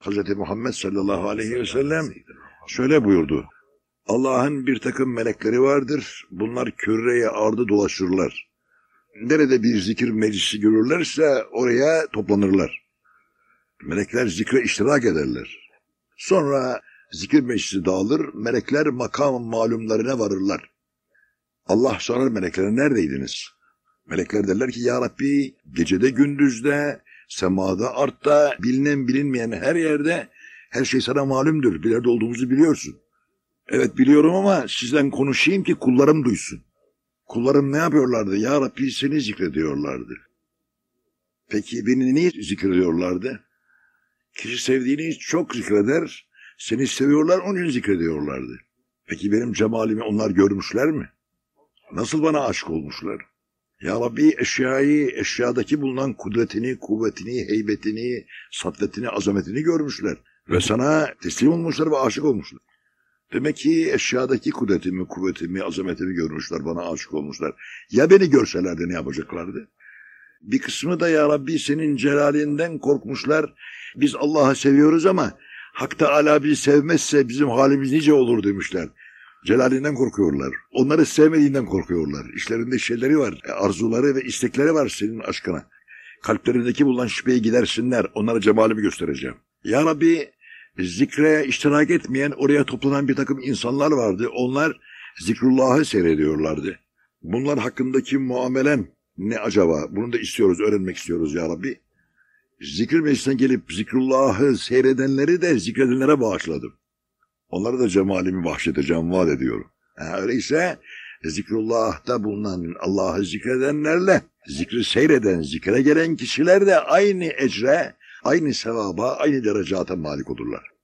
Hz. Muhammed sallallahu aleyhi ve sellem şöyle buyurdu. Allah'ın bir takım melekleri vardır. Bunlar küreye ardı dolaşırlar. Nerede bir zikir meclisi görürlerse oraya toplanırlar. Melekler zikre iştirak ederler. Sonra zikir meclisi dağılır, melekler makam malumlarına varırlar. Allah sorar meleklere neredeydiniz? Melekler derler ki ya Rabbi gecede gündüzde, semada, artta, bilinen bilinmeyen her yerde her şey sana malumdur. Bir yerde olduğumuzu biliyorsun. Evet biliyorum ama sizden konuşayım ki kullarım duysun. Kullarım ne yapıyorlardı? Ya Rabbi seni zikrediyorlardı. Peki beni niye zikrediyorlardı? Kişi sevdiğini çok zikreder, seni seviyorlar onun için zikrediyorlardı. Peki benim cemalimi onlar görmüşler mi? Nasıl bana aşık olmuşlar? Ya Rabbi eşyayı, eşyadaki bulunan kudretini, kuvvetini, heybetini, satvetini, azametini görmüşler. Ve sana teslim olmuşlar ve aşık olmuşlar. Demek ki eşyadaki kudretimi, kuvvetimi, azametimi görmüşler, bana aşık olmuşlar. Ya beni görselerdi ne yapacaklardı? Bir kısmı da ya Rabbi senin celalinden korkmuşlar. Biz Allah'ı seviyoruz ama Hak Teala bizi sevmezse bizim halimiz nice olur demişler. Celalinden korkuyorlar. Onları sevmediğinden korkuyorlar. İşlerinde şeyleri var, e, arzuları ve istekleri var senin aşkına. Kalplerindeki bulunan şüpheyi gidersinler. Onlara cemalimi göstereceğim. Ya Rabbi zikre iştirak etmeyen oraya toplanan bir takım insanlar vardı. Onlar zikrullahı seyrediyorlardı. Bunlar hakkındaki muamelen ne acaba? Bunu da istiyoruz, öğrenmek istiyoruz ya Rabbi. Zikir meclisine gelip zikrullahı seyredenleri de zikredenlere bağışladım. Onlara da cemalimi bahşedeceğim, vaat ediyorum. Ha, öyleyse zikrullah'ta bulunan Allah'ı zikredenlerle zikri seyreden, zikre gelen kişiler de aynı ecre, aynı sevaba, aynı derecata malik olurlar.